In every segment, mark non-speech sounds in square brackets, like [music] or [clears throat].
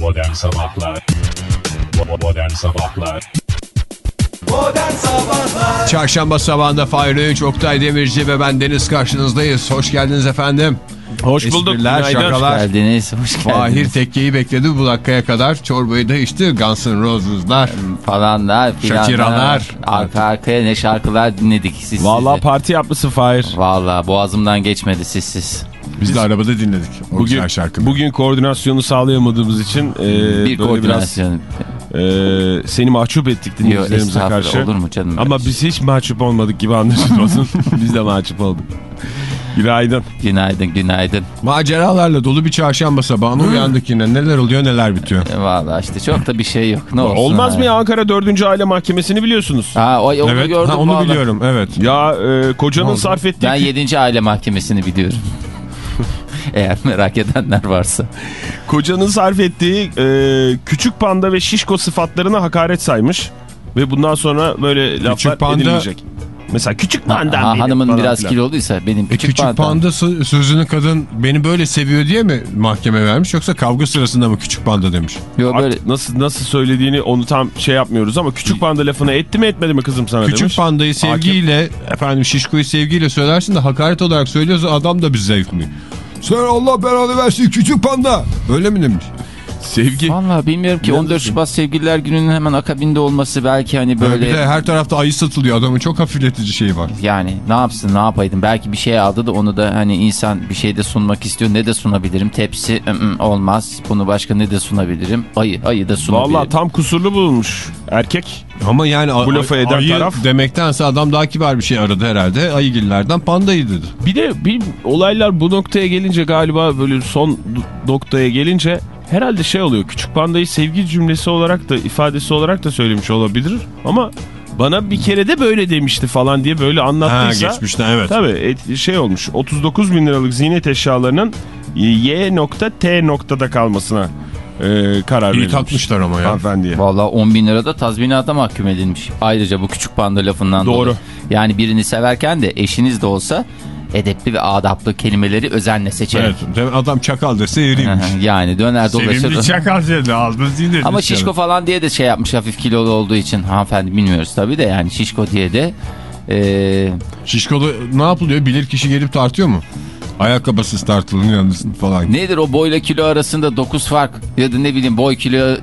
Modern Sabahlar Modern Sabahlar Modern Sabahlar Çarşamba sabahında Fahir Öğünç, Oktay Demirci ve ben Deniz karşınızdayız. Hoş geldiniz efendim. Hoş bulduk. Espriler, Günaydın. şakalar. geldiniz, hoş Fahir geldiniz. tekkeyi bekledi bu dakikaya kadar. Çorbayı da içti. Guns N' Roses'lar. falanlar filanlar. Shakira'lar. Arka arkaya ne şarkılar dinledik siz. Vallahi siz. parti yapmışsın Fahir. Vallahi boğazımdan geçmedi siz siz. Biz de arabada dinledik o Bugün, güzel şarkıyı. bugün koordinasyonu sağlayamadığımız için e, Bir böyle koordinasyon. biraz e, seni mahcup ettik dinleyicilerimize karşı. olur mu canım? Ama biz hiç mahcup olmadık gibi anlaşılmasın. [laughs] biz de mahcup olduk. Günaydın. Günaydın günaydın. Maceralarla dolu bir çarşamba sabahına uyandık yine. Neler oluyor neler bitiyor. E, Vallahi işte çok da bir şey yok. Ne olsun. Olmaz ha. mı ya Ankara 4. Aile Mahkemesi'ni biliyorsunuz? Ha o, onu evet gördüm ha, onu vallahi. biliyorum evet. Ya e, kocanın sarf ettiği... Ben 7. aile mahkemesini biliyorum. [laughs] Eğer merak edenler varsa. Kocanın sarf ettiği e, küçük panda ve şişko sıfatlarına hakaret saymış. Ve bundan sonra böyle laflar panda- edilmeyecek. Mesela küçük panda. Ha, benim hanımın falan biraz filan. kiloluysa benim E, küçük, küçük panda. panda sö- sözünü kadın beni böyle seviyor diye mi mahkeme vermiş yoksa kavga sırasında mı küçük panda demiş? Yok böyle nasıl nasıl söylediğini onu tam şey yapmıyoruz ama küçük panda lafını etti mi etmedi mi kızım sana Küçük demiş. pandayı sevgiyle efendim şişkoyu sevgiyle söylersin de hakaret olarak söylüyorsa adam da bir zevk mi? Sen Allah belanı versin küçük panda. Öyle mi demiş? Sevgi. Vallahi bilmiyorum ki 14 Şubat Sevgililer Günü'nün hemen akabinde olması belki hani Böyle böyle bir de her tarafta ayı satılıyor. Adamın çok hafifletici şeyi var. yani ne yapsın ne yapaydım belki bir şey aldı da onu da hani insan bir şey de sunmak istiyor ne de sunabilirim tepsi ı, ı, olmaz bunu başka ne de sunabilirim ayı ayı da sunabilirim. Vallahi tam kusurlu bulunmuş erkek. Ama yani Bu lafı eden ayı taraf- demektense adam daha kibar bir şey aradı herhalde. Ayıgillerden pandayı dedi. Bir de bir olaylar bu noktaya gelince galiba böyle son noktaya gelince herhalde şey oluyor. Küçük pandayı sevgi cümlesi olarak da ifadesi olarak da söylemiş olabilir ama bana bir kere de böyle demişti falan diye böyle anlattıysa. Ha geçmişten evet. Tabii et- şey olmuş 39 bin liralık ziynet eşyalarının Y nokta T noktada kalmasına e, karar İyi verilmiş. takmışlar ama ya. Hanımefendiye. Vallahi 10 bin lirada tazminata mahkum edilmiş. Ayrıca bu küçük panda lafından Doğru. dolayı. Yani birini severken de eşiniz de olsa edepli ve adaplı kelimeleri özenle seçerek. Evet. Adam çakal dese yeriymiş. yani döner dolaşır. [laughs] çakal dedi. Ağzını zil Ama şişko falan diye de şey yapmış hafif kilolu olduğu için hanımefendi bilmiyoruz tabii de yani şişko diye de e, Şişkoda ne yapılıyor? Bilir kişi gelip tartıyor mu? Ayakkabısız tartılın yalnız falan. nedir o boyla kilo arasında 9 fark ya da ne bileyim boy kilo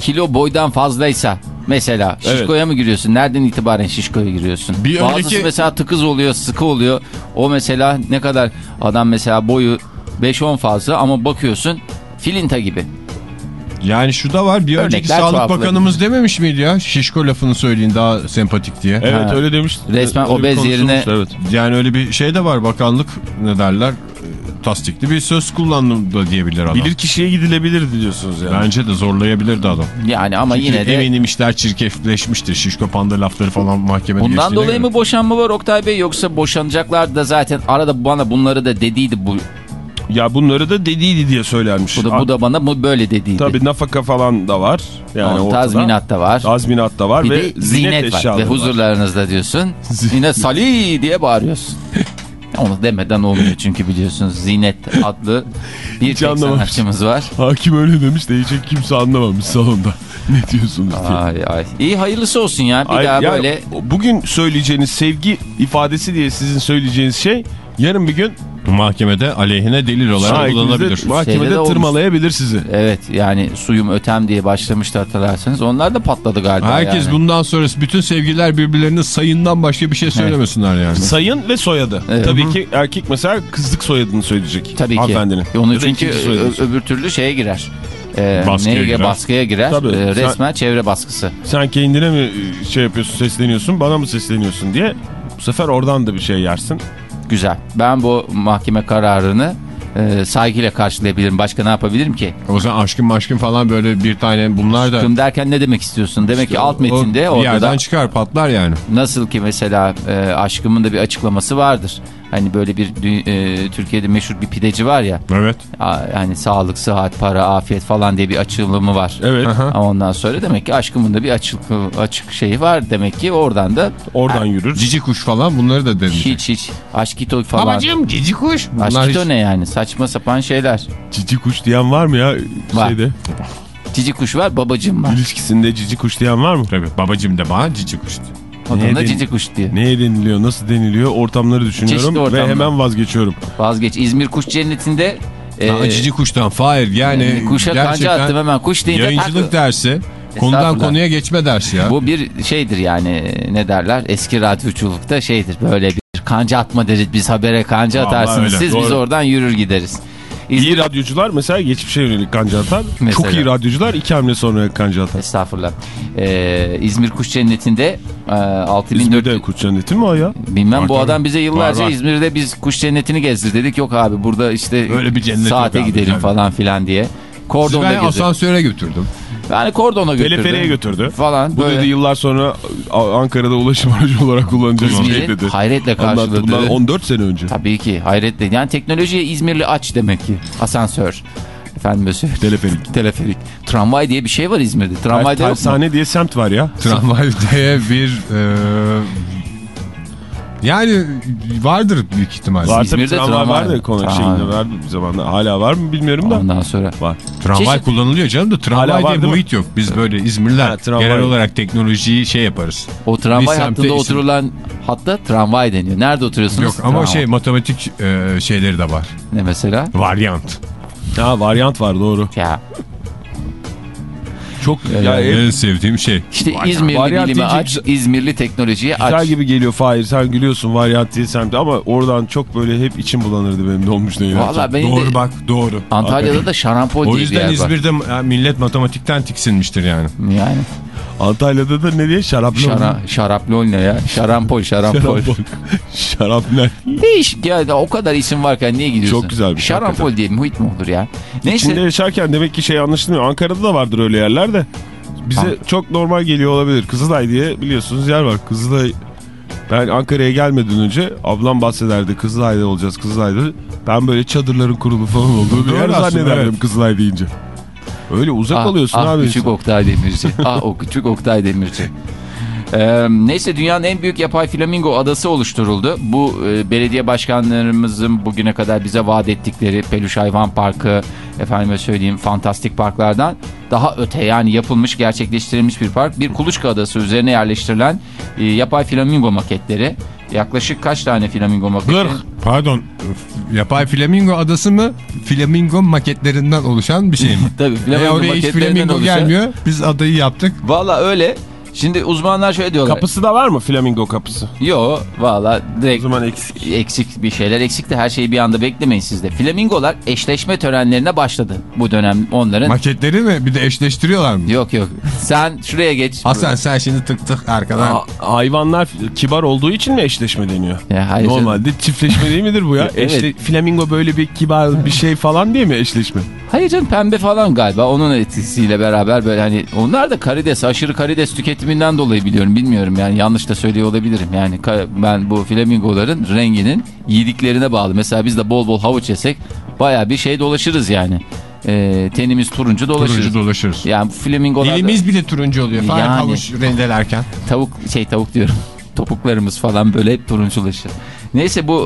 kilo boydan fazlaysa mesela Evet. şişkoya mı giriyorsun? Nereden itibaren şişkoya giriyorsun? Bir Bazısı önceki- mesela tıkız oluyor, sıkı oluyor. O mesela ne kadar adam mesela boyu 5-10 fazla ama bakıyorsun filinta gibi. Yani şu da var. Bir önceki Örnekler Sağlık tuhaflı. Bakanımız dememiş miydi ya? Şişko lafını söyleyin daha sempatik diye. Evet Ha. öyle demiş. Resmen Öyle obez yerine- Evet. Yani öyle bir şey de var. Bakanlık ne derler? Tasdikli bir söz kullandım da diyebilir adam. Bilir kişiye gidilebilir diyorsunuz yani. Bence de zorlayabilirdi adam. Yani ama Çünkü yine de eminim işler çirkefleşmiştir. Şişko panda lafları falan mahkemede Bundan dolayı göre. mı boşanma var Oktay Bey yoksa boşanacaklar da zaten arada bana bunları da dediydi bu. Ya bunları da dediydi diye söylenmiş. Bu da, bu da bana bu böyle dediydi. Tabii nafaka falan da var. Yani ortada. tazminat da var. Tazminat da var bir ve de zinet var. eşyaları Ve huzurlarınızda diyorsun. Yine Salih diye bağırıyorsun. [laughs] Onu demeden olmuyor çünkü biliyorsunuz Zinet adlı bir tek sanatçımız var. Hakim öyle demiş de hiç kimse anlamamış salonda. [laughs] Ne diyorsunuz diye. Ay ay. İyi hayırlısı olsun ya. Bir Ay, daha böyle Bugün söyleyeceğiniz sevgi ifadesi diye sizin söyleyeceğiniz şey yarın bir gün Mahkemede aleyhine delil olarak şahidinizde kullanılabilir. Mahkemede tırmalayabilir sizi. evet yani suyum ötem diye başlamıştı hatırlarsanız. Onlar da patladı galiba Herkes yani. bundan sonrası bütün sevgililer birbirlerinin sayından başka bir şey söylemesinler yani. Sayın ve soyadı. Evet. Tabii ki erkek mesela kızlık soyadını söyleyecek. Tabii ki. Hanımefendinin. Onu çünkü öbür türlü şeye girer. Ee, Baskıya neye- girer. baskıya girer. Tabii. Ee, Sen- resmen çevre baskısı. Sen kendine mi şey yapıyorsun sesleniyorsun bana mı sesleniyorsun diye bu sefer oradan da bir şey yersin. Güzel. Ben bu mahkeme kararını e, saygıyla karşılayabilirim. Başka ne yapabilirim ki? O zaman aşkın maşkın falan böyle bir tane bunlar da Kım derken ne demek istiyorsun? Demek ki alt o metinde bir orada yerden da çıkar patlar yani. nasıl ki mesela e, aşkımın da bir açıklaması vardır. Hani böyle bir e, Türkiye'de meşhur bir pideci var ya. Evet. a- Hani sağlık, sıhhat, para, afiyet falan diye bir açılımı var. Evet. Ama ondan sonra demek ki aşkımın da bir açık açık şeyi var. Demek ki oradan da Oradan yürür. Cici kuş falan bunları da demiş. hiç hiç aşkito falan. Babacığım cici kuş. Bunlar Aşkito hiç... ne yani? Saçma sapan şeyler. Cici kuş diyen var mı ya Var. şeyde? Cici kuş var babacım var. İlişkisinde cici kuş diyen var mı? Tabii babacım da bana cici kuş. O da Neye cici kuş diyor. Neye deniliyor, nasıl deniliyor ortamları düşünüyorum Çeşitli ve ortamlar. hemen vazgeçiyorum. Vazgeç. İzmir kuş cennetinde e, Aa, cici kuştan Fahir yani e, kuşa kanca attım hemen. Kuş deyince yayıncılık tak- dersi. Konudan konuya geçme dersi ya. Bu bir şeydir yani ne derler eski radyoculukta şeydir böyle bir kanca atma deriz biz habere kanca Vallahi atarsınız öyle, siz biz doğru. oradan yürür gideriz. İzmir... İyi radyocular mesela geçmişe yönelik kanca atar. Mesela. Çok iyi radyocular iki hamle sonra kanca atar. Estağfurullah. Ee, İzmir Kuş Cenneti'nde e, 6400 İzmir'de kuş cenneti mi o ya? Bilmem Var bu tabii. adam bize yıllarca Var, var. İzmir'de biz kuş cennetini gezdir dedik. Yok abi burada işte Öyle bir cennet saate abi, gidelim tabii. falan filan diye. Sizi Kordonda ben gezdir. asansöre götürdüm. Yani kordona götürdü. Teleferiğe götürdü. Falan Bu böyle. dedi yıllar sonra Ankara'da ulaşım [laughs] aracı olarak kullanacak bir İzmir'i dedi. hayretle karşıladı. bundan 14 sene önce. Tabii ki hayretle. Yani teknolojiye İzmirli aç demek ki. Asansör. Efendim söyleyeyim. Teleferik. Teleferik. Tramvay diye bir şey var İzmir'de. Mu? Tersane diye semt var ya. Tramvay diye bir e, yani vardır büyük ihtimal. Var tabii İzmir'de tramvay tramvay vardı var. konak Tramvay. şeyinde vardı bir zamanda. Hala var mı bilmiyorum da. Ondan sonra. Var. Tramvay Çeşit- kullanılıyor canım da Hala tramvay var diye muhit yok. Biz böyle İzmirliler Ha, tramvay. genel olarak teknolojiyi şey yaparız. O tramvay hattında isim- oturulan hatta tramvay deniyor. Nerede oturuyorsunuz? Yok ama Tramvay. şey matematik e, şeyleri de var. Ne mesela? Varyant. Ha varyant var doğru. Ya Çok Yani ya, En sevdiğim şey. işte Varyant. İzmirli Varyant bilimi aç, İzmirli teknolojiyi Güzel aç. gibi geliyor Fahir sen gülüyorsun varyant diye semti ama oradan çok böyle hep içim bulanırdı benim dolmuş ne Valla benim Doğru de bak doğru. Antalya'da da şarampol O diye bir yüzden İzmir'de millet matematikten tiksinmiştir yani. Yani Antalya'da da ne diye şarap şara, şaraplol ne ya? Şarampol, şarampol. [laughs] Şarap ne? Değişik ya o kadar isim varken niye gidiyorsun? Çok güzelmiş, Şarampol hakikaten. diye muhit mi olur ya? Neyse. İçinde yaşarken demek ki şey anlaşılmıyor. Ankara'da da vardır öyle yerler de. Bize Ha. çok normal geliyor olabilir. Kızılay diye biliyorsunuz yer var. Kızılay ben Ankara'ya gelmeden önce ablam bahsederdi Kızılay'da olacağız Kızılay'da. Ben böyle çadırların kurulu falan olduğu bir Doğru yer zannederdim evet. Kızılay deyince. Öyle uzak Ah, alıyorsun ah, abi. küçük insan. Oktay Demirci. [laughs] ah o küçük Oktay Demirci. Ee, neyse dünyanın en büyük yapay flamingo adası oluşturuldu. Bu e, belediye başkanlarımızın bugüne kadar bize vaat ettikleri Peluş Hayvan Parkı, efendime söyleyeyim fantastik parklardan daha öte yani yapılmış, gerçekleştirilmiş bir park. Bir kuluçka adası üzerine yerleştirilen e, yapay flamingo maketleri. Yaklaşık kaç tane flamingo maketi? Pardon. Yapay flamingo adası mı? Flamingo maketlerinden oluşan bir şey mi? [laughs] Tabii e flamingo oraya hiç maketlerinden flamingo oluşan- gelmiyor. Biz adayı yaptık. Valla öyle. Şimdi uzmanlar şöyle diyorlar. Kapısı da var mı flamingo kapısı? Yo valla O direkt zaman eksik. eksik bir şeyler eksik de her şeyi bir anda beklemeyin siz de. Flamingolar eşleşme törenlerine başladı bu dönem onların. Maketleri mi? Bir de eşleştiriyorlar mı? yok yok sen şuraya geç. Hasan sen şimdi tık tık arkadan. Ha- hayvanlar kibar olduğu için mi eşleşme deniyor? Ya hayır canım. Normalde çiftleşme değil midir bu ya? [laughs] Evet. Eşle, flamingo böyle bir kibar bir şey falan değil mi eşleşme? Hayır canım pembe falan galiba onun etkisiyle beraber böyle hani onlar da karides aşırı karides tüketiminden dolayı biliyorum bilmiyorum yani yanlış da söylüyor olabilirim. Yani ben bu flamingoların renginin yediklerine bağlı. Mesela biz de bol bol havuç yesek baya bir şey dolaşırız yani. Ee, tenimiz turuncu dolaşırız. Turuncu dolaşırız. Yani bu flamingolar Dilimiz bile turuncu oluyor. Falan Yani. havuç rendelerken. tavuk şey tavuk diyorum. Topuklarımız falan böyle hep turunculaşır. Neyse bu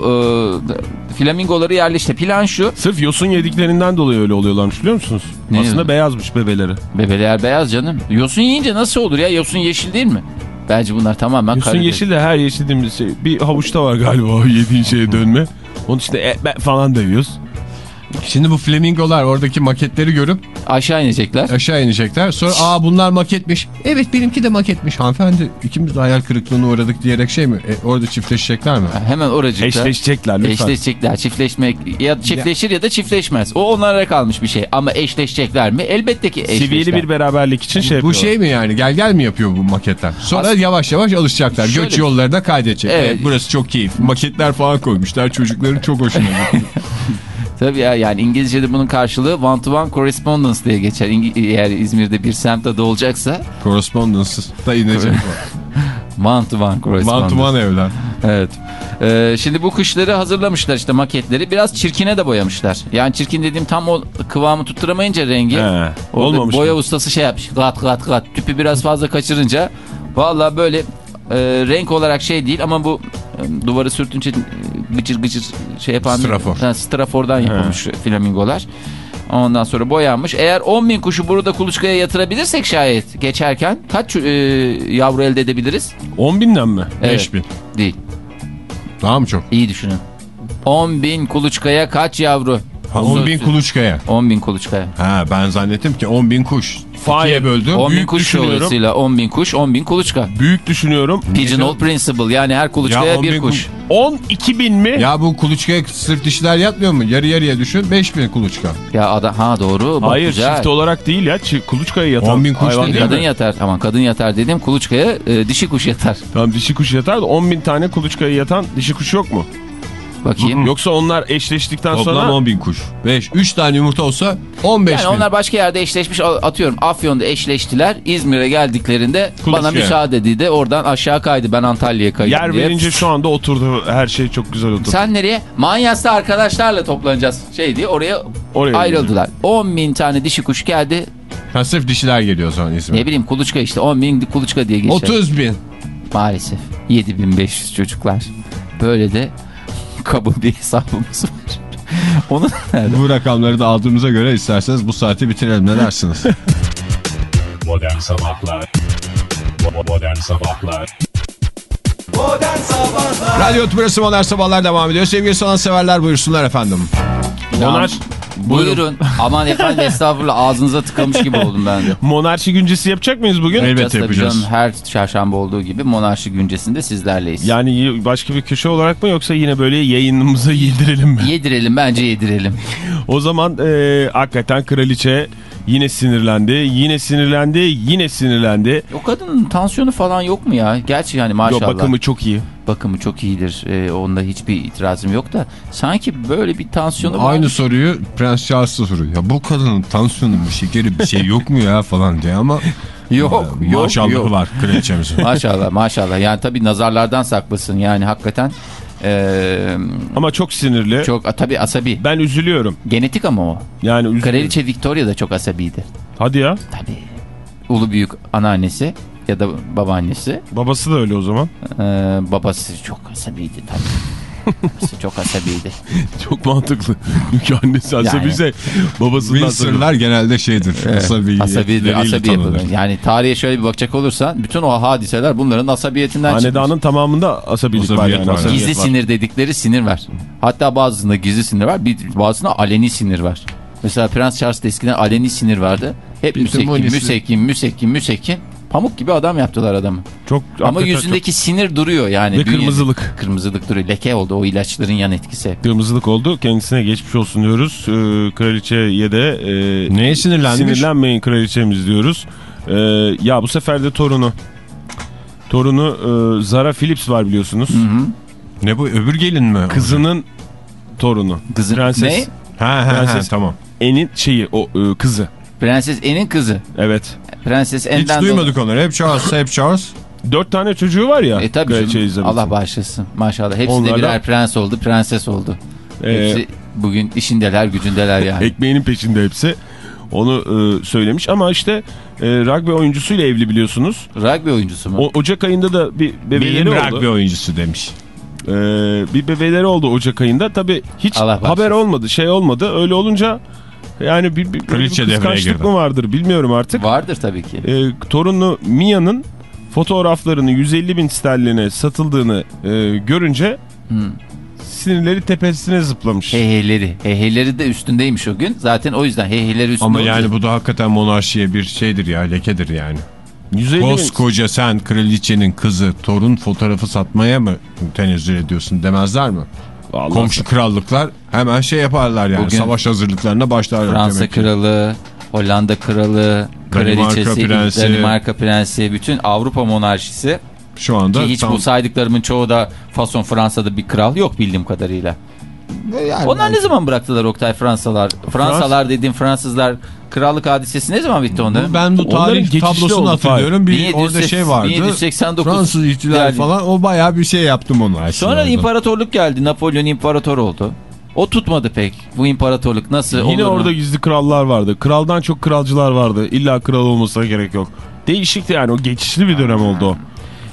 e, flamingoları yerleşti. Plan şu. Sırf yosun yediklerinden dolayı öyle oluyorlarmış biliyor musunuz? Ne Aslında diyorsun? beyazmış bebeleri. Bebeler beyaz canım. Yosun yiyince nasıl olur ya? Yosun yeşil değil mi? Bence bunlar tamamen Yosun karides. yeşil de her yeşildiğimiz şey. Bir havuçta var galiba o yediğin şeye dönme. Onun işte e, be- falan da yiyoruz. Şimdi bu flamingolar oradaki maketleri görüp Aşağı inecekler. aşağı inecekler. Sonra aa bunlar maketmiş. Evet benimki de maketmiş. Hanımefendi ikimiz de hayal kırıklığına uğradık diyerek şey mi? E, orada çiftleşecekler mi? Hemen oracıkta. Eşleşecekler lütfen. Eşleşecekler. Çiftleşmek ya çiftleşir ya da çiftleşmez. O onlara kalmış bir şey. Ama eşleşecekler mi? Elbette ki eşleşler. Sivili bir beraberlik için şey Bu yapıyorlar. şey mi yani gel gel mi yapıyor bu maketler? Sonra As- yavaş yavaş alışacaklar. Şöyle- Göç yollarına kaydedecek. Evet. Evet. burası çok keyif. Maketler falan koymuşlar. Çocukların çok hoşuna gitti. [laughs] Tabii ya yani İngilizce'de bunun karşılığı one to one correspondence diye geçer. İngi- eğer İzmir'de bir semt adı olacaksa [laughs] Correspondence da inecek. one to one correspondence. Mantuman evler. Evet. Ee, şimdi bu kışları hazırlamışlar işte maketleri. Biraz çirkine de boyamışlar. Yani çirkin dediğim tam o kıvamı tutturamayınca rengi. He, olmamış boya mı? ustası şey yapmış. Kat kat kat. Tüpü biraz fazla kaçırınca valla böyle e, renk olarak şey değil ama bu e, duvarı sürtünce gıcır gıcır şey yapan Strafor. Ha, strafordan yapılmış flamingolar. Ondan sonra boyanmış. Eğer 10 bin kuşu burada kuluçkaya yatırabilirsek şayet geçerken kaç e, yavru elde edebiliriz? 10 binden mi? Evet. 5000. Değil. Daha mı çok? İyi düşünün. 10 bin kuluçkaya kaç yavru? Ha, 10 bin kuluçkaya. 10 bin kuluçkaya. Ha ben zannettim ki 10 bin kuş. Fahir. İkiye böldüm. 10 bin kuş dolayısıyla 10 bin kuş 10 bin kuluçka. Büyük düşünüyorum. Pigeonhole Principle yani her kuluçkaya Ya, 10 bir bin kuş. 12 bin mi? Ya bu kuluçkaya sırf dişiler yatmıyor mu? Yarı yarıya düşün 5 bin kuluçka. Ya adam ha doğru. Bak, Hayır güzel. çift olarak değil ya. Kuluçkaya yatan 10 bin kuş hayvan değil değil Kadın mi? yatar. Tamam kadın yatar dedim kuluçkaya e, dişi kuş yatar. Tamam dişi kuş yatar da 10 bin tane kuluçkaya yatan dişi kuş yok mu? Bakayım. Yoksa onlar eşleştikten Toplam sonra 10 bin kuş. 5. 3 tane yumurta olsa 15 Yani bin. onlar başka yerde eşleşmiş atıyorum Afyon'da eşleştiler İzmir'e geldiklerinde bana Kuluçkaya. müsaade dedi oradan aşağı kaydı ben Antalya'ya kayayım yer diye. verince şu anda oturdu. Her şey çok güzel oturdu. Sen nereye? Manyas'ta arkadaşlarla toplanacağız şey diye oraya, Oraya ayrıldılar. 10 bin tane dişi kuş geldi Ha, sırf dişiler geliyor o zaman İzmir'e. ne bileyim kuluçka işte 10 bin kuluçka diye geçer. 30 bin. Maalesef 7500 çocuklar. Böyle de kaba bir hesabımız var. [laughs] Onu nerede? Bu rakamları da aldığımıza göre isterseniz bu saati bitirelim ne dersiniz? [laughs] Modern Sabahlar Modern Sabahlar Modern Sabahlar Radyo Tübrası Modern Sabahlar devam ediyor. Sevgili sanatseverler buyursunlar efendim. Monarş, Buyurun. Aman efendim [laughs] estağfurullah ağzınıza tıkamış gibi oldum ben de. monarşi güncesi yapacak mıyız bugün? Elbette yapacağız. canım, her çarşamba olduğu gibi monarşi güncesinde sizlerleyiz. Yani başka bir köşe olarak mı yoksa yine böyle yayınımıza yedirelim mi? Yedirelim bence yedirelim. O zaman e, hakikaten kraliçe yine sinirlendi, yine sinirlendi, yine sinirlendi. O kadının tansiyonu falan yok mu ya? Gerçi yani Yo, maşallah. bakımı çok iyi. Bakımı çok iyidir. Ee, onda hiçbir itirazım yok da. Sanki böyle bir tansiyonu var. Aynı soruyu Prens Charles'a soruyor. Ya bu kadının tansiyonu mu şekeri bir şey yok mu ya falan diye ama [laughs] Yok e, yok maşallahı yok. var kraliçemizin. [laughs] Maşallah maşallah. Yani tabii nazarlardan saklasın. Yani hakikaten ee, Ama çok sinirli. çok tabii asabi. Ben üzülüyorum. Genetik ama o. Yani üzülüyorum. Kraliçe Victoria da çok asabiydi. Hadi ya. Tabii. Ulu büyük anneannesi ya da babaannesi. Babası da öyle o zaman. Ee, babası çok asabiydi tabii. babası çok asabiydi. [laughs] Çok mantıklı. Çünkü annesi asabiyse babasından Windsor'lar genelde şeydir. Asabi, Asabi, asabi yapılır. Yani tarihe şöyle bir bakacak olursan bütün o hadiseler bunların asabiyetinden çıkmış. Hanedanın tamamında asabilik var Asabiyet yani. var. Asabiyet Gizli var. sinir dedikleri sinir var. Hatta bazısında gizli sinir var, bir bazısında aleni sinir var. Mesela Prens Charles'ta eskiden aleni sinir vardı. Hep müsekkin, müsekkin, müsekkin, müsekkin. Pamuk gibi adam yaptılar adamı. Çok, Ama yüzündeki sinir duruyor yani. Ve Dünya- kırmızılık. Kırmızılık duruyor. Leke oldu o ilaçların yan etkisi. çok kırmızılık oldu. Kendisine geçmiş olsun diyoruz. Ee, kraliçeye de e, Neye sinirlenmiş? sinirlenmeyin kraliçemiz diyoruz. Ee, ya bu sefer de torunu. Torunu e, Zara Phillips var biliyorsunuz. Ne bu öbür gelin mi? Kızının torunu. Kızın- Prenses. ne? Ha ha ha Prenses. tamam. En'in şeyi o e, kızı. Prenses En'in kızı. Evet. Prenses Hiç En'den duymadık onları. Hep Charles, hep Charles. Dört tane çocuğu var ya. E tabii canım. Elizabeth'in. Allah bağışlasın. Maşallah. Hepsi de Onlardan- birer prens oldu, prenses oldu. Ee, Hepsi bugün işindeler, gücündeler yani. [laughs] Ekmeğinin peşinde hepsi. Onu e, söylemiş ama işte e, rugby oyuncusuyla evli biliyorsunuz. Rugby oyuncusu mu? O, Ocak ayında da bir bebeleri Benim oldu. rugby oyuncusu demiş. Ee, bir bebeleri oldu Ocak ayında. Tabii hiç Allah haber olmadı, şey olmadı. Öyle olunca yani bir, bir, bir Kraliçe devreye kıskançlık mı vardır bilmiyorum artık. Vardır tabii ki. Ee, torunu Mia'nın fotoğraflarını 150 bin sterline satıldığını e, görünce sinirleri tepesine zıplamış. Heyheyleri. Heyheyleri de üstündeymiş o gün. Zaten o yüzden heyheyleri üstünde Ama yani bu da hakikaten monarşiye bir şeydir ya lekedir yani. 150 bin. Koskoca sen kraliçenin kızı torun fotoğrafı satmaya mı tenezzül ediyorsun demezler mi? Vallahi Komşu krallıklar hemen şey yaparlar yani Bugün savaş hazırlıklarına başlarlar. Fransa demek ki. kralı, Hollanda kralı, Danimarka kraliçesi, prensi. Danimarka prensi, bütün Avrupa monarşisi. Şu anda Ki hiç tam- bu saydıklarımın çoğu da fason Fransa'da bir kral yok bildiğim kadarıyla. Yani Onlar ne zaman bıraktılar Oktay Fransalar? Fransalar dediğim Fransızlar krallık hadisesi ne zaman bitti onların? Ben bu tarih tablosunu oldu hatırlıyorum. Bir 1780 orada şey vardı. 1789 Fransız ihtilal Yani- falan o bayağı bir şey yaptım onu aslında. Sonra orada. imparatorluk geldi. Napolyon imparator oldu. O tutmadı pek. Bu imparatorluk nasıl Yine olur mu? orada gizli krallar vardı. Kraldan çok kralcılar vardı. İlla kral olmasına gerek yok. Değişikti yani o geçişli bir dönem oldu o.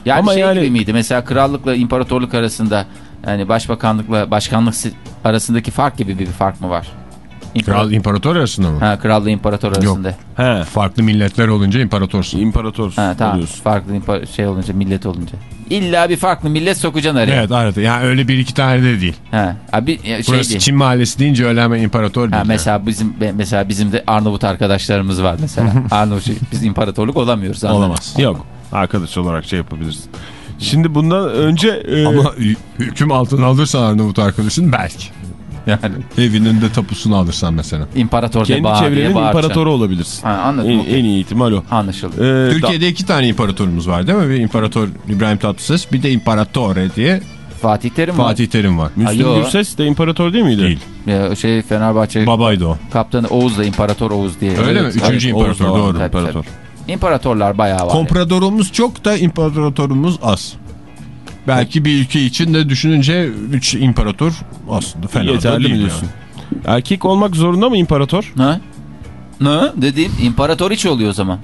Yani Ama şey yani- gibi miydi? Mesela krallıkla imparatorluk arasında yani başbakanlıkla başkanlık arasındaki fark gibi bir fark mı var? Kral imparator arasında mı? Ha, kralla imparator arasında. He. Farklı milletler olunca imparatorsun. İmparator Ha, tamam. oluyorsun. Farklı impa- şey olunca millet olunca. İlla bir farklı millet sokacaksın araya. Evet evet. Yani öyle bir iki tane de değil. Ha, abi şey Burası değil. Çin mahallesi deyince öyle hemen imparator değil. Ha, yani. mesela bizim mesela bizim de Arnavut arkadaşlarımız var mesela. [laughs] Arnavut biz imparatorluk olamıyoruz. anladın? Olamaz. Yok. Arkadaş olarak şey yapabilirsin. Şimdi bundan önce e, Ama hüküm altına alırsan Arnavut arkadaşın belki. Yani Evinin de tapusunu alırsan mesela. imparator kendi bağır çevrenin imparatoru olabilirsin. Ha, anladım. En, en iyi ihtimal o. Anlaşıldı. Ee, Türkiye'de iki tane imparatorumuz var değil mi? Bir imparator İbrahim Tatlıses bir de İmparatore diye Fatih Terim var. Fatih Terim var. da, Müslüm Alo. Gürses de imparator değil miydi? Değil. Ya, şey Fenerbahçe Babaydı o. kaptanı Oğuz da imparator Oğuz diye. Öyle mi? Evet, Üçüncü evet. imparator Oğuz da doğru. Tabii, imparator. tabii. İmparatorlar bayağı var. Kompradorumuz çok da imparatorumuz az. Belki bir ülke için de düşününce 3 imparator aslında fena da Yeterli değil mi yani. diyorsun? Erkek olmak zorunda mı imparator? Ne? Ne? Dediğim imparator hiç oluyor o zaman.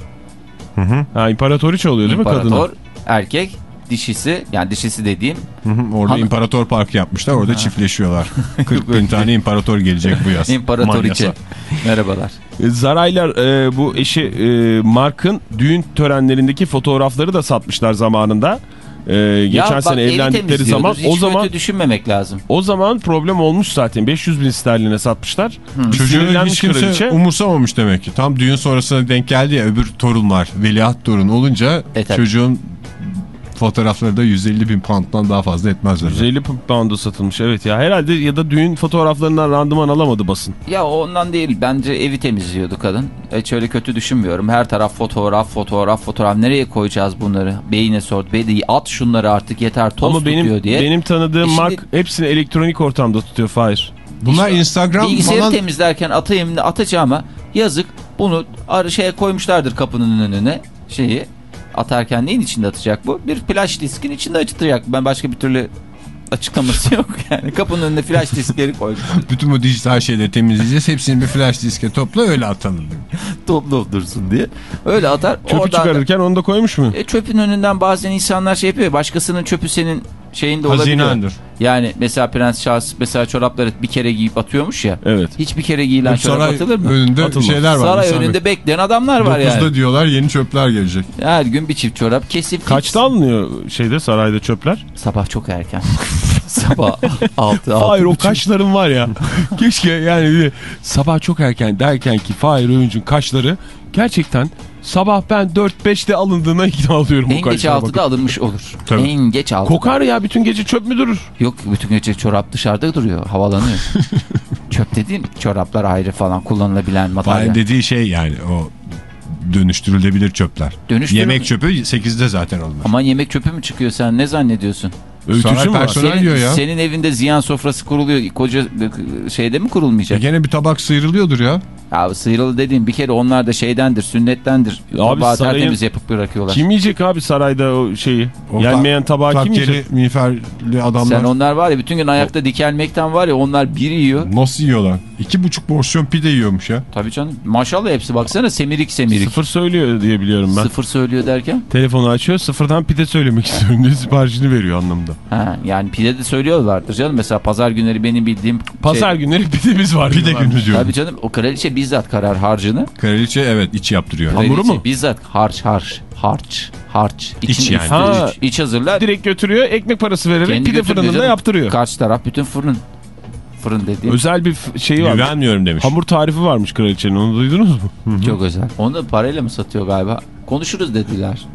Ha imparatoriç oluyor değil mi İmparator, kadına? erkek, dişisi yani dişisi dediğim Hı hı, Orada Hanım. imparator park yapmışlar. Orada çiftleşiyorlar. [laughs] 40 bin tane imparator gelecek bu yaz. imparatoriçe. Manyasa. Merhabalar. E, Zaraylar e, bu eşi e, Mark'ın düğün törenlerindeki fotoğrafları da satmışlar zamanında. E, geçen bak, sene evlendikleri zaman Hiç o zaman düşünmemek lazım. o zaman problem olmuş zaten 500 bin sterline satmışlar. Bir Çocuğu sinirlenmiş hiç kimse kraliçe. umursamamış demek ki. Tam düğün sonrasına denk geldi ya öbür torunlar. Veliaht torun olunca E, tabii. çocuğun fotoğrafları da 150 bin pound'dan daha fazla etmezler. 150 pound'a satılmış evet ya herhalde ya da düğün fotoğraflarından randıman alamadı basın. Ya ondan değil. Bence evi temizliyordu kadın. Hiç öyle kötü düşünmüyorum. Her taraf fotoğraf, fotoğraf, fotoğraf. Nereye koyacağız bunları? Beyine sor. Beyde at şunları artık yeter toz Ama benim tutuyor diye. benim tanıdığım E şimdi- Mark hepsini elektronik ortamda tutuyor Fahir. Bunlar Instagram Bilgisayarı falan temizlerken atayım atacağıma yazık bunu ar- şeye koymuşlardır kapının önüne şeyi atarken neyin içinde atacak bu? Bir flash diskin içinde açtıracak. Ben başka bir türlü açıklaması [laughs] yok yani. Kapının önüne flash diskleri koy. [laughs] bütün bu dijital şeyleri temizleyeceğiz. Hepsini bir flash diske topla öyle atalım. [laughs] Toplu dursun diye. Öyle atar. Çöpü Oradan da- çıkarırken onu da koymuş mu? E, çöpün önünden bazen insanlar şey yapıyor. Başkasının çöpü senin şeyinde olabiliyor. Yani mesela Prens Charles mesela çorapları bir kere giyip atıyormuş ya. Evet. Hiçbir kere giyilen çorap Saray atılır mı? önünde Atılmaz. şeyler var. Saray önünde bekleyen adamlar var yani. 9'da diyorlar yeni çöpler gelecek. Her gün bir çift çorap kesip Kaçta alınıyor şeyde sarayda çöpler? Sabah çok erken. [laughs] Sabah 6 Hayır 6 o kaşların var ya. [laughs] Keşke yani sabah çok erken derken ki Fahir Öğüncü'nün kaşları gerçekten sabah ben 4-5'te alındığına [laughs] ikna oluyorum bu En geç kaşlara 6'da bakıp. alınmış olur. Tabii. En geç 6'da. Kokar ya bütün gece çöp mü durur? Yok bütün gece çorap dışarıda duruyor. Havalanıyor. [laughs] Çöp dediğim çoraplar ayrı falan kullanılabilen materyal. Fahir dediği şey yani o dönüştürülebilir çöpler. Dönüştürül- Yemek çöpü 8'de zaten alınır. Ama yemek çöpü mü çıkıyor sen ne zannediyorsun? Saray mü var? personel Senin, ya. senin evinde ziyan sofrası kuruluyor. Koca şeyde mi E kurulmayacak? gene bir tabak sıyrılıyordur ya. Abi sıyrılı dediğim bir kere onlar da şeydendir, sünnettendir. Abi Tabağı sarayın- tertemiz yapıp bırakıyorlar. Kim yiyecek abi sarayda o şeyi? O Yenmeyen tabağı kim yiyecek? miğferli adamlar Sen onlar var ya bütün gün ayakta dikelmekten var ya onlar bir yiyor. nasıl yiyorlar? İki buçuk porsiyon pide yiyormuş ya. Tabii canım maşallah hepsi baksana semirik semirik. Sıfır söylüyor diye biliyorum ben. Sıfır söylüyor derken. Telefonu açıyor sıfırdan pide söylemek [laughs] istiyorum diye siparişini veriyor anlamda. Ha, yani pide de söylüyorlardır canım. Mesela pazar günleri benim bildiğim Pazar şey, günleri pidemiz var. Pide günü diyor. Tabii canım o kraliçe bizzat karar harcını. Kraliçe evet iç yaptırıyor. Hamuru Kraliçe mu? Bizzat harç harç harç harç. İç İçin yani. Ha. iç, iç hazırlar. Direkt götürüyor ekmek parası vererek Kendi pide fırınında yaptırıyor. Karşı taraf bütün fırın. Fırın dediğim Özel bir şeyi var. Güvenmiyorum demiş. Hamur tarifi varmış kraliçenin onu duydunuz mu? çok özel. Onu da parayla mı satıyor galiba? Konuşuruz dediler.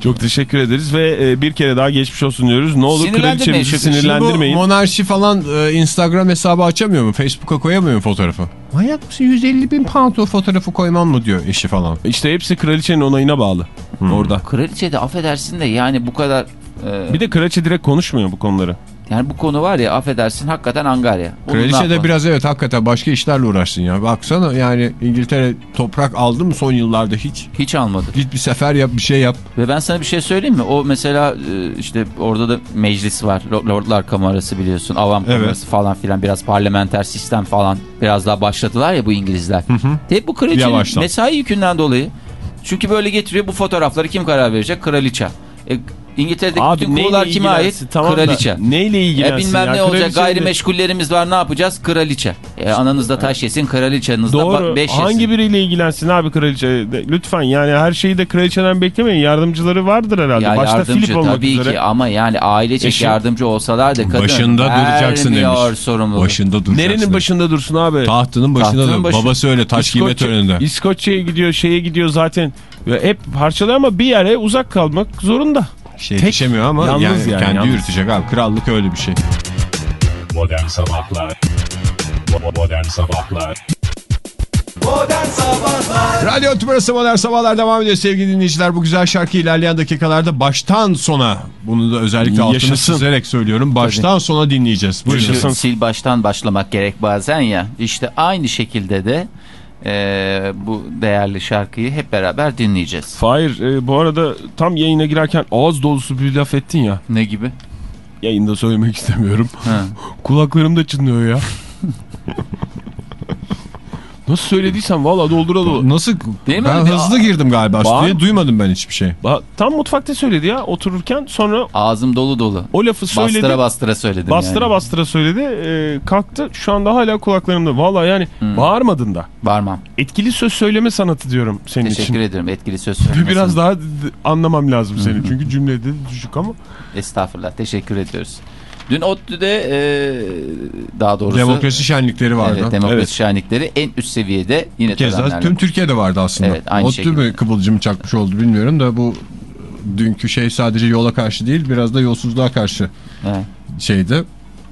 Çok teşekkür ederiz ve e, bir kere daha geçmiş olsun diyoruz. Ne olur Sinirlendirmeyin kraliçemizi şu- Şimdi bu sinirlendirmeyin. monarşi falan e, Instagram hesabı açamıyor mu? Facebook'a koyamıyor mu fotoğrafı? Manyak mısın 150 bin pound o fotoğrafı koymam mı diyor eşi falan. İşte hepsi kraliçenin onayına bağlı orada. Kraliçe de affedersin de yani bu kadar... e, Bir de kraliçe direkt konuşmuyor bu konuları. Yani bu konu var ya affedersin hakikaten Angarya. Bunu ne Kraliçe de biraz evet hakikaten başka işlerle uğraşsın ya. Baksana yani İngiltere toprak aldı mı son yıllarda hiç? Hiç almadı. Git bir sefer yap bir şey yap. Ve ben sana bir şey söyleyeyim mi? O mesela e, işte orada da meclis var. Lo- Lordlar Kamerası biliyorsun. Avam Evet. Kamerası falan filan. Biraz parlamenter sistem falan. Biraz daha başladılar ya bu İngilizler. Hep bu kraliçenin Yavaştan. mesai yükünden dolayı. Çünkü böyle getiriyor bu fotoğrafları kim karar verecek? Kraliçe. E, İngiltere'deki Abi bütün konular kime ait? Tamam da Kraliçe. neyle ilgilensin E bilmem ya? ne olacak gayrimeşgullerimiz var ne yapacağız? Kraliçe. E, ananızda taş yesin kraliçenizde Doğru. beş yesin. Hangi biriyle ilgilensin abi kraliçe? Lütfen yani her şeyi de kraliçeden beklemeyin. Yardımcıları vardır herhalde. Ya Başta yardımcı Filip olmak tabii üzere. ki ama yani ailecek Eşi- yardımcı olsalar da kadın Başında duracaksın vermiyor demiş. sorumluluğu. Başında duracaksın. Nerenin başında dursun abi? Tahtının başında Tahtının dur. başı- Babası öyle taş giyme İskoçya- töreninde. İskoçya'ya gidiyor, şeye gidiyor zaten. Ve hep parçalıyor ama bir yere uzak kalmak zorunda. Şey Tek- yetişemiyor ama yalnız yani, yani, kendi yalnız. yürütecek abi. Krallık öyle bir şey. Modern Sabahlar Modern Sabahlar Modern Sabahlar Radyo Tümerası Modern Sabahlar devam ediyor sevgili dinleyiciler. Bu güzel şarkı ilerleyen dakikalarda baştan sona bunu da özellikle altını Yaşasın. çizerek söylüyorum. Baştan sona dinleyeceğiz. Buyurun. Yaşasın. sil baştan başlamak gerek bazen ya. İşte aynı şekilde de e, bu değerli şarkıyı hep beraber dinleyeceğiz. Fahir e, bu arada tam yayına girerken ağız dolusu bir laf ettin ya. Ne gibi? Yayında söylemek istemiyorum. Ha. [laughs] Kulaklarım da çınlıyor ya. [laughs] Nasıl söylediysen valla doldura dolu. Nasıl? Değil mi? Ben Bir- hızlı girdim galiba. Bağır- Stüdyoya duymadım ben hiçbir şey. Ba- Tam mutfakta söyledi ya otururken sonra Ağzım dolu dolu. o lafı söyledi. Bastıra bastıra söyledim bastıra yani. bastıra söyledi. e, kalktı şu anda hala kulaklarımda. Valla yani Hmm. bağırmadın da. Bağırmam. Etkili söz söyleme sanatı diyorum senin Teşekkür için. ederim. Etkili söz söylemesin. Biraz daha d- anlamam lazım seni. Çünkü cümlede düşük ama. Estağfurullah. Teşekkür ediyoruz. Dün ODTÜ'de e, daha doğrusu Demokrasi şenlikleri vardı. evet, demokrasi Evet. şenlikleri en üst seviyede yine Keza törenlerle. tüm Türkiye'de vardı aslında. Evet, aynı Ottu şekilde. mu kıvılcım çakmış oldu bilmiyorum da bu dünkü şey sadece yola karşı değil biraz da yolsuzluğa karşı Evet. şeydi.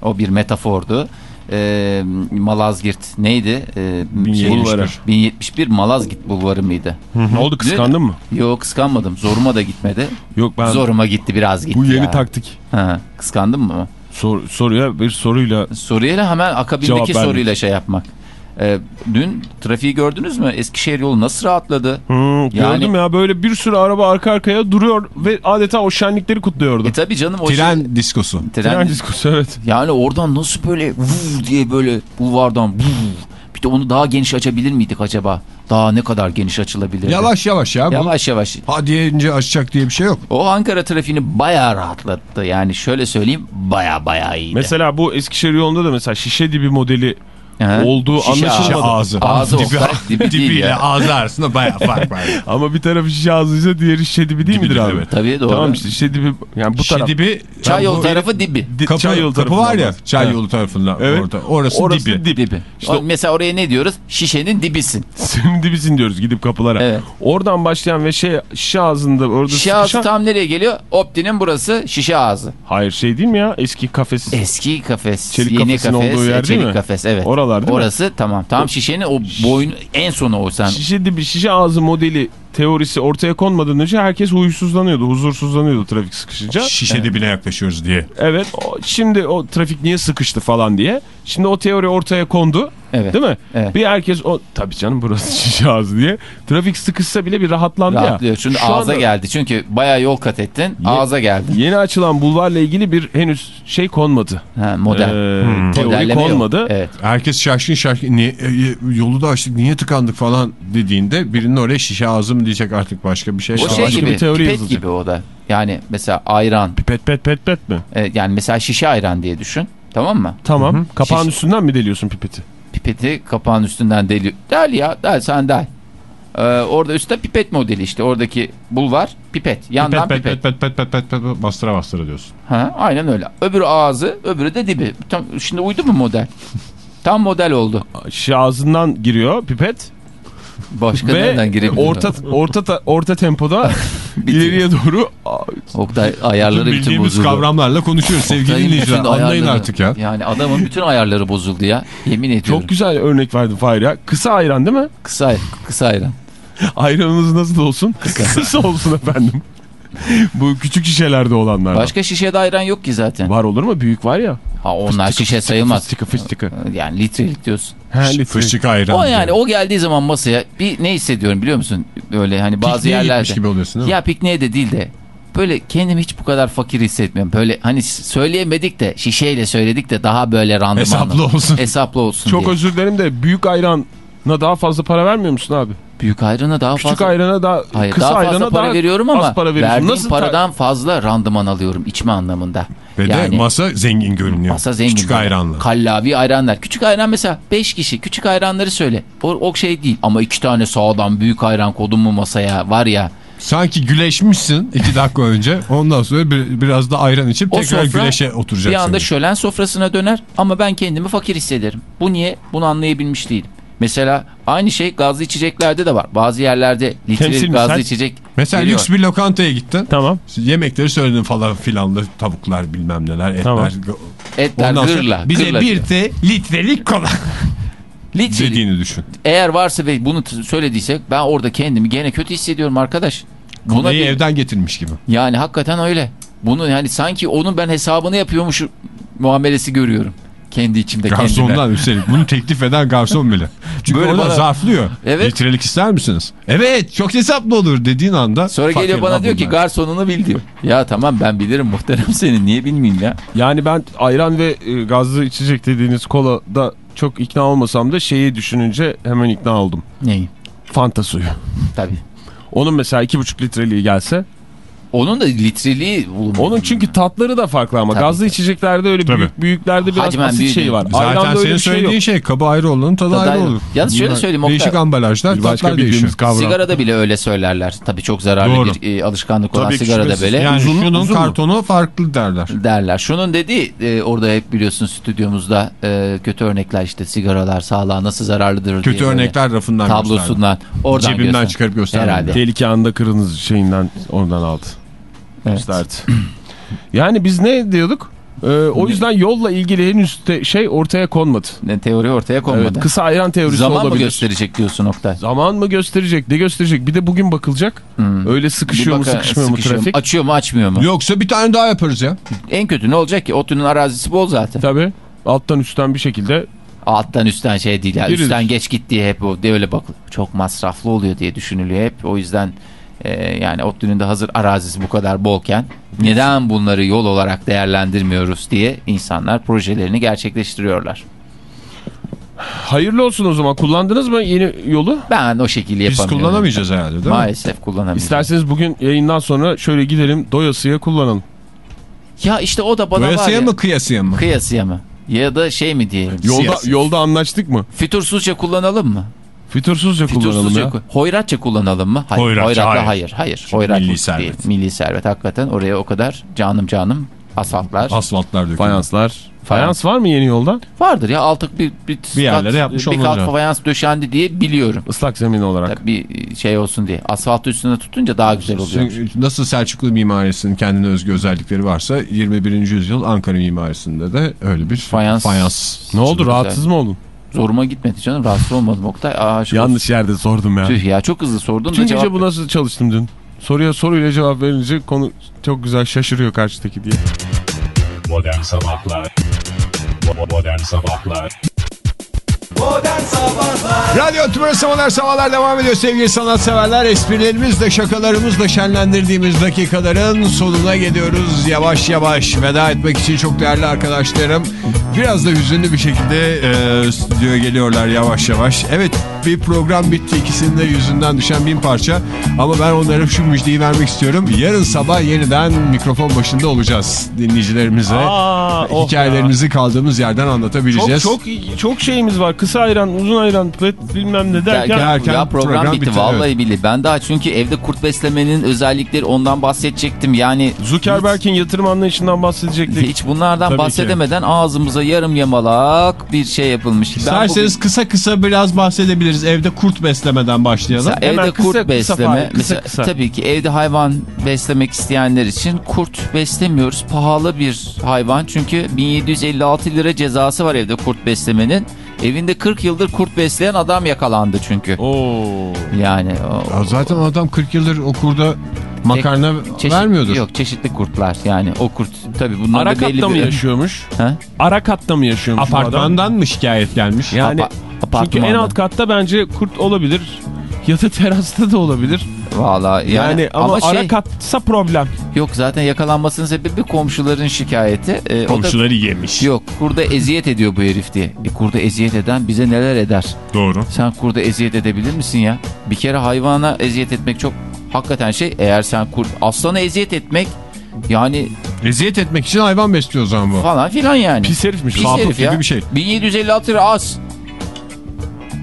O bir metafordu. Ee, Malazgirt neydi? Ee, 1071. 1071 Malazgirt bulvarı mıydı? Ne oldu kıskandın mı? Yok kıskanmadım. Zoruma da gitmedi. Yok ben Zoruma gitti biraz gitti bu yeni ya. taktik. Ha, kıskandın mı? Sor, soruya bir soruyla Soruya hemen akabindeki soruyla şey yapmak. Ee, dün trafiği gördünüz mü? Eskişehir yolu nasıl rahatladı? Hmm, gördüm ya böyle bir sürü araba arka arkaya duruyor ve adeta o şenlikleri kutluyordu. E tabi canım o Tren şey- diskosu. tren, Tren diskosu evet. Yani oradan nasıl böyle vur diye böyle bulvardan vur. Bir de onu daha geniş açabilir miydik acaba? Daha ne kadar geniş açılabilir? Yavaş yavaş ya. Yavaş yavaş. ha deyince açacak diye bir şey yok. O Ankara trafiğini bayağı rahatlattı. Yani şöyle söyleyeyim bayağı bayağı iyiydi. Mesela bu Eskişehir yolunda da mesela şişe dibi modeli Aha. olduğu Şişe anlaşılmadı. ağzı. Ağzı Dibi- Oktay, [laughs] dibi değil Dibiyle ya. ağzı arasında bayağı fark var. [laughs] Ama bir tarafı şişe ağzıysa diğeri şişe dibi değil Dibidir, midir abi? evet. Tabii doğru. Tamam işte şişe dibi yani bu Şey taraf. dibi Çay yolu tarafı dibi. Di- Kapı, çay yolu kapı tarafından var ya çay yolu tarafından Evet. orada. Orası, Orası dibi. dip. Dibi. İşte O- mesela oraya ne diyoruz? Şişenin dibisin. [laughs] Senin dibisin diyoruz gidip kapılara. Evet. Oradan başlayan ve şey şişe ağzında orada Şişe ağzı tam nereye geliyor? Opti'nin burası şişe ağzı. Hayır şey değil mi ya eski kafes. Eski kafes, Çelik yeni kafesin kafes, olduğu yer e, değil çelik mi? kafes evet. Oralar değil mi? Orası tamam. Tam şişenin o boyun en sonu o sen. Şişe dibi şişe ağzı modeli teorisi ortaya konmadan önce herkes huysuzlanıyordu, huzursuzlanıyordu trafik sıkışınca. Şişe dibine yaklaşıyoruz diye. Evet o- şimdi o trafik niye sıkıştı falan diye. Şimdi o teori ortaya kondu. Evet. Değil mi? Evet. Bir herkes o tabii canım burası [laughs] şişe ağzı diye. Trafik sıkışsa bile bir rahatlandı Rahatlıyor. ya. Şimdi Şu ağza anda geldi. Çünkü bayağı yol kat ettin. Ağza geldi. Yeni açılan bulvarla ilgili bir henüz şey konmadı. Ha, model. Ee, Teori Modelleme yok. konmadı. Evet. Herkes şaşkın şaşkın niye, e, yolu da açtık niye tıkandık falan dediğinde birinin oraya şişe ağzı mı diyecek artık başka bir şey. O şey başka gibi, bir teori pipet yazılacak. gibi o da. Yani mesela ayran. Pipet pet pet pet mi? e, yani mesela şişe ayran diye düşün. Tamam mı? Tamam. Kapağın Şiş- üstünden mi deliyorsun pipeti? Pipeti kapağın üstünden deliyor. Del ya, del sen del. Ee, orada üstte pipet modeli işte. Oradaki bulvar pipet. Yandan pet pipet. pet pet pet pet pet pet bastıra bastıra diyorsun. Ha, aynen öyle. Öbürü ağzı, öbürü de dibi. Tam, şimdi uydu mu model? [laughs] Tam model oldu. Ağzından giriyor pipet Başka ve nereden girebilir? orta orta ta- orta tempoda [laughs] ileriye doğru Oktay ayarları bütün Bildiğimiz bozuldu. kavramlarla konuşuyoruz sevgili dinleyiciler. Anlayın artık ya. Yani adamın bütün ayarları bozuldu ya. Yemin ediyorum. çok güzel örnek verdin Fahir ya. Kısa ayran değil mi? Kısa, kısa ayran. [laughs] Ayranınız nasıl olsun? [laughs] Kısa olsun efendim. Bu küçük şişelerde olanlar. Başka şişede ayran yok ki zaten. Var olur mu? Büyük var ya. Ha, onlar şişe sayılmaz. Fıstıkı fıstıkı. Yani litrelik diyorsun. Ha, litre. Fışçık ayran. O yani o geldiği zaman masaya bir ne hissediyorum biliyor musun? Böyle hani bazı Pikniğe yerlerde. gibi oluyorsun değil mi? Ya pikniğe de değil de böyle kendimi hiç bu kadar fakir hissetmiyorum. Böyle hani söyleyemedik de şişeyle söyledik de daha böyle randımanlı. Hesaplı olsun. Hesaplı olsun Çok diye. özür dilerim de büyük ayrana daha fazla para vermiyor musun abi? Büyük ayrana daha Küçük fazla. ayrana daha Hayır, kısa daha fazla ayrana para daha veriyorum ama az para veriyorsun. verdiğim Nasıl paradan fazla randıman alıyorum içme anlamında. Ve yani de masa zengin görünüyor. masa zengin. Küçük böyle. ayranlı. Kallavi ayranlar. Küçük ayran mesela 5 kişi. Küçük ayranları söyle. O, o şey değil. Ama iki tane sağdan büyük ayran kodun mu masaya var ya. Sanki güleşmişsin iki dakika önce. Ondan sonra bir, biraz da ayran içip O tekrar sofra güleşe Bir oturacaksın. anda şölen sofrasına döner ama ben kendimi fakir hissederim. Bu niye? Bunu anlayabilmiş değilim. Mesela aynı şey gazlı içeceklerde de var. Bazı yerlerde litrelik gazlı sen? içecek Mesela geliyor. lüks bir lokantaya gittin. Tamam. Yemekleri söyledin falan filanlı tavuklar bilmem neler etler. Tamam. Etler Ondan gırla. bize gırla bir de litrelik kola [laughs] Litrelik. dediğini düşün. Eğer varsa ve bunu söylediysek ben orada kendimi gene kötü hissediyorum arkadaş. Buna Kolayı bir- evden getirmiş gibi. Yani hakikaten öyle. Bunu yani sanki onun ben hesabını yapıyormuş muamelesi görüyorum. Kendi içimde kendime. Garsondan üstelik. Bunu teklif eden garson bile. Çünkü Böyle orada bana- zarflıyor. Evet. Litrelik ister misiniz? Evet çok hesaplı olur dediğin anda. Sonra geliyor bana diyor ki garsonunu bil diyor. Ya tamam ben bilirim muhterem senin niye bilmeyeyim ya. Yani ben ayran ve e, gazlı içecek dediğiniz kolada çok ikna olmasam da şeyi düşününce hemen ikna oldum. Neyi? Fanta suyu. Tabii. Onun mesela 2,5 litreliği gelse. Onun da litreliği bulunmuyor. Onun çünkü tatları da farklı ama Tabii, gazlı içeceklerde öyle Tabii. büyük büyüklerde biraz Hacmen asit büyüdü. şeyi var. Zaten Ayranda öyle senin şey söylediğin yok. şey kabı ayrı olanın tadı, Tadı ayrı ayrı. olur. Yalnız şöyle söyleyeyim, Değişik Oktay. ambalajlar tatlar değişiyor. kavram. Sigarada bile öyle söylerler. Tabii çok zararlı Doğru. bir e, alışkanlık olan Tabii sigarada şüphesiz. böyle Yani Uzun- şunun uzun kartonu farklı derler. derler. Şunun dediği e, orada hep biliyorsun stüdyomuzda e, kötü örnekler işte sigaralar sağlığa nasıl zararlıdır Kötü diye örnekler rafından tablosundan oradan Cebimden çıkarıp gösterdi. Herhalde. Tehlike anında kırınız şeyinden oradan aldı. Evet. [clears throat] Gösterdi. yani biz ne diyorduk? Ee, o yüzden yolla ilgili henüz de şey ortaya konmadı. Ne teori ortaya konmadı. Evet, kısa ayran teorisi Zaman mı olabilir. gösterecek diyorsun Oktay? Zaman mı gösterecek? Ne gösterecek? Bir de bugün bakılacak. Hmm. Öyle sıkışıyor Bir mu baka- sıkışmıyor mu trafik? Açıyor mu açmıyor mu? Yoksa bir tane daha yaparız ya. En kötü ne olacak ki? ODTÜ'nün arazisi bol zaten. Tabii. Alttan üstten bir şekilde Alttan üstten şey değil ya. Biridir. Üstten geç git diye hep o de öyle bak. Çok masraflı oluyor diye düşünülüyor hep. O yüzden e, yani ODTÜ'nün de hazır arazisi bu kadar bolken neden bunları yol olarak değerlendirmiyoruz diye insanlar projelerini gerçekleştiriyorlar. hayırlı olsun o zaman. Kullandınız mı yeni yolu? Ben o şekilde Biz yapamıyorum. kullanamayacağız herhalde değil mi? Maalesef kullanamayacağız. İsterseniz bugün yayından sonra şöyle gidelim doyasıya kullanalım. Ya işte o da bana var Doyasıya ya. mı kıyasıya mı? Kıyasıya mı? Ya da şey mi diyelim? Yolda Siyasi. yolda anlaştık mı? Fütursuzca kullanalım mı? Fütursuzca kullanalım Fütursuzca ya. ku- Hoyratça kullanalım mı? Hayır. Hoyratça, Hoyratla hayır. hayır. Hayır. Hoyrat milli değil. servet. Milli servet hakikaten. Oraya o kadar canım canım asfaltlar. Asfaltlar dökülüyor. Fayanslar. Fayans var mı yeni yolda? Vardır ya altık bir, bir, Bir yerlere yapmış bir kat fayans döşendi diye biliyorum. Islak zemin olarak. Tabii Bir şey olsun diye. Asfalt üstüne tutunca daha güzel oluyor. Nasıl Selçuklu mimarisinin kendine özgü özellikleri varsa 21. yüzyıl Ankara mimarisinde de öyle bir Fayans. fayans. Ne oldu rahatsız mı oldun? Zoruma gitmedi canım. Rahatsız olmadım Oktay. Aa. Yanlış yerde sordum ya. Tüh ya çok hızlı sordun Bütün gece cevap... bu nasıl çalıştım dün? Soruya soruyla cevap verince konu çok güzel şaşırıyor karşıdaki diye. Modern Sabahlar Modern Sabahlar Radyo Tümrüt Sabahlar Sabahlar devam ediyor sevgili sanatseverler. Esprilerimizle şakalarımızla şenlendirdiğimiz dakikaların sonuna geliyoruz. Yavaş yavaş veda etmek için çok değerli arkadaşlarım. Biraz da hüzünlü bir şekilde e, stüdyoya geliyorlar yavaş yavaş. Evet bir program bitti ikisinin de yüzünden düşen bin parça. Ama ben onlara şu müjdeyi vermek istiyorum. Yarın sabah yeniden mikrofon başında olacağız dinleyicilerimize. Aa, oh Hikayelerimizi kaldığımız yerden Çok, anlatabileceğiz. çok çok şeyimiz var. Kısa ayran, uzun ayran, bilmem ne derken. Ya program, program bitti, bitti, vallahi billahi. Ben daha çünkü evde kurt beslemenin özellikleri ondan bahsedecektim. Yani Zuckerberg'in yatırım anlayışından bahsedecektik. hiç bunlardan Tabii ki. bahsedemeden ağzımıza yarım yamalak bir şey yapılmış. İsterseniz kısa kısa biraz bahsedebiliriz. Evde kurt beslemeden başlayalım. Mesela Hemen evde kısa, kurt kısa besleme. Kısa, mesela, kısa. Tabii ki evde hayvan beslemek isteyenler için kurt beslemiyoruz. Pahalı bir hayvan. Çünkü 1756 lira cezası var evde kurt beslemenin. Evinde 40 yıldır kurt besleyen adam yakalandı çünkü. Oo. Yani o, Ya zaten adam 40 yıldır o kurda makarna çeşit- vermiyordur. Yok çeşitli kurtlar yani o kurt tabii bunlar da belli Arakat'ta mı bir... yaşıyormuş? Ha? Arakat'ta mı yaşıyormuş? [laughs] Apartmandan mı şikayet gelmiş? Yani Apa- çünkü en alt katta bence kurt olabilir. Ya da terasta da olabilir. Valla yani, Yani, ama, şey, ara katsa problem. yok zaten yakalanmasının sebebi komşuların şikayeti. Ee, o da- Komşuları yemiş. Yok kurda eziyet ediyor bu herif diye. E, kurda eziyet eden bize neler eder? Doğru. Sen kurda eziyet edebilir misin ya? Bir kere hayvana eziyet etmek çok hakikaten şey. Eğer sen kurt, aslana eziyet etmek yani Eziyet etmek için hayvan besliyor o zaman bu. falan filan yani. Pis herifmiş. Pis Sapık herif ya. gibi bir şey. 1756 lira az.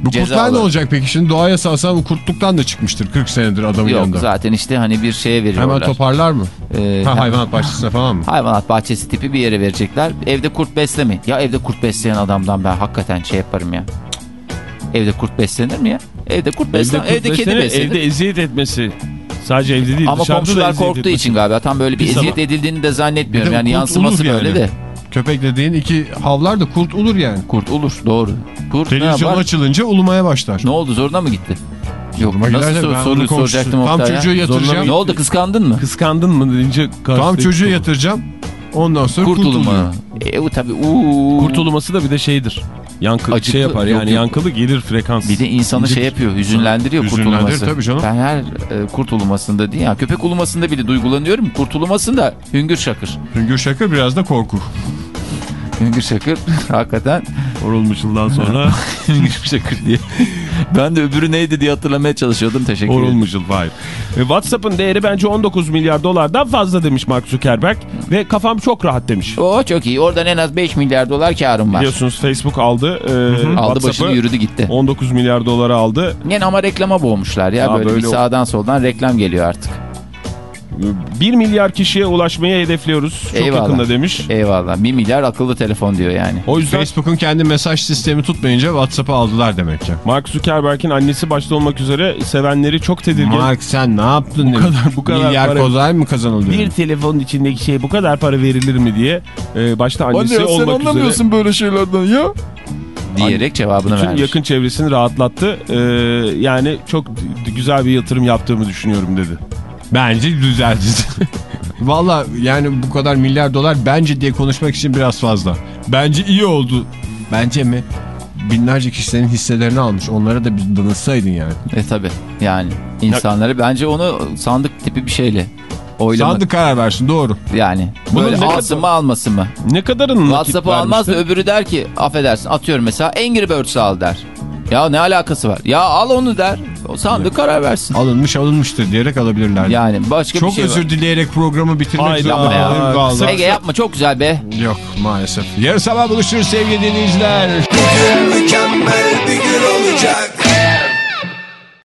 Bu Ceza kurtlar ne olacak peki? Şimdi doğaya salsan bu kurtluktan da çıkmıştır 40 senedir adamın Yok yanında. zaten işte hani bir şeye veriyorlar. Hemen toparlar mı? Ee, Ha, hayvanat bahçesine falan mı? Hayvanat bahçesi tipi bir yere verecekler. Evde kurt beslemeyin. Ya evde kurt besleyen adamdan ben hakikaten şey yaparım ya. Evde kurt beslenir mi ya? Evde kurt beslenir. Evde, kurt kedi beslenir, beslenir. Evde eziyet etmesi. Sadece evde değil Ama dışarıda da komşular korktuğu etmesi. için galiba tam böyle bir Biz eziyet ama- edildiğini de zannetmiyorum. de Yani yansıması böyle yani. de. Köpek dediğin iki havlar da kurt olur yani. Kurt olur doğru. Kurt Televizyon açılınca ulumaya başlar. Ne oldu zoruna mı gitti? Yok Zoruma nasıl sor- ben soru bunun komşusu- soracaktım Tam ya. çocuğu Zoruna yatıracağım. Ne oldu kıskandın mı? Kıskandın mı deyince Tam çocuğu yatıracağım. Ondan sonra Kurt kurt, ulumu. E bu tabii uuu. Kurt uluması da bir de şeydir. Yankı Acıklı- şey yapar yok, yani yok. yankılı gelir frekans. Bir de insanı İnce- şey yapıyor, hüzünlendiriyor kurt uluması. tabii canım. Ben her e, kurt ulumasında değil ya köpek ulumasında bile duygulanıyorum. Kurt ulumasında hüngür şakır. Hüngür Şakır biraz da korku. Hüngür şakır [laughs] hakikaten Orulmuşuldan sonra [laughs] hüngür şakır diye. ben de öbürü neydi diye hatırlamaya çalışıyordum. Teşekkür ederim. Orulmuşul hayır. E, WhatsApp'ın değeri bence 19 milyar dolardan fazla demiş Mark Zuckerberg. Ve kafam çok rahat demiş. Oo çok iyi. Oradan en az 5 milyar dolar karım var. Biliyorsunuz Facebook aldı. E, Aldı başını yürüdü gitti. 19 milyar dolara aldı. Yine ama reklama boğmuşlar ya. Ya böyle, böyle bir o- sağdan soldan reklam geliyor artık. 1 milyar kişiye ulaşmayı hedefliyoruz. Çok Eyvallah. yakında demiş. Eyvallah. 1 milyar akıllı telefon diyor yani. O yüzden Facebook'un kendi mesaj sistemi tutmayınca WhatsApp'ı aldılar demek ki. Mark Zuckerberg'in annesi başta olmak üzere sevenleri çok tedirgin. Mark sen ne yaptın? Bu kadar- bu kadar Milyar para- kozay mı kazanılıyor? bir telefonun içindeki şey bu kadar para verilir mi diye e, başta annesi olmak üzere böyle şeylerden ya. Diyerek cevabını bütün vermiş. yakın çevresini rahatlattı. E, yani çok güzel bir yatırım yaptığımı düşünüyorum dedi. Bence düzeldi. [laughs] Valla yani bu kadar milyar dolar bence diye konuşmak için biraz fazla. Bence iyi oldu. Bence mi? Binlerce kişilerin hisselerini almış. Onlara da bir danışsaydın yani. E tabi yani insanları bence onu sandık tipi bir şeyle oylama. Sandık karar versin doğru. Yani Bunun böyle alsın mı almasın mı? Ne kadarını nakit WhatsApp'ı almaz da öbürü der ki affedersin atıyorum mesela Angry Birds'ı al der. Ya ne alakası var? Ya al onu der. O sandık karar versin. Alınmış alınmıştır diyerek alabilirler. Yani başka Çok bir şey özür var. dileyerek programı bitirmek Hayda. zorunda ya. kaldım vallahi. Ege yapma çok güzel be. Yok maalesef. Yarın sabah buluşuruz sevgili dinleyiciler. Mükemmel bir gün olacak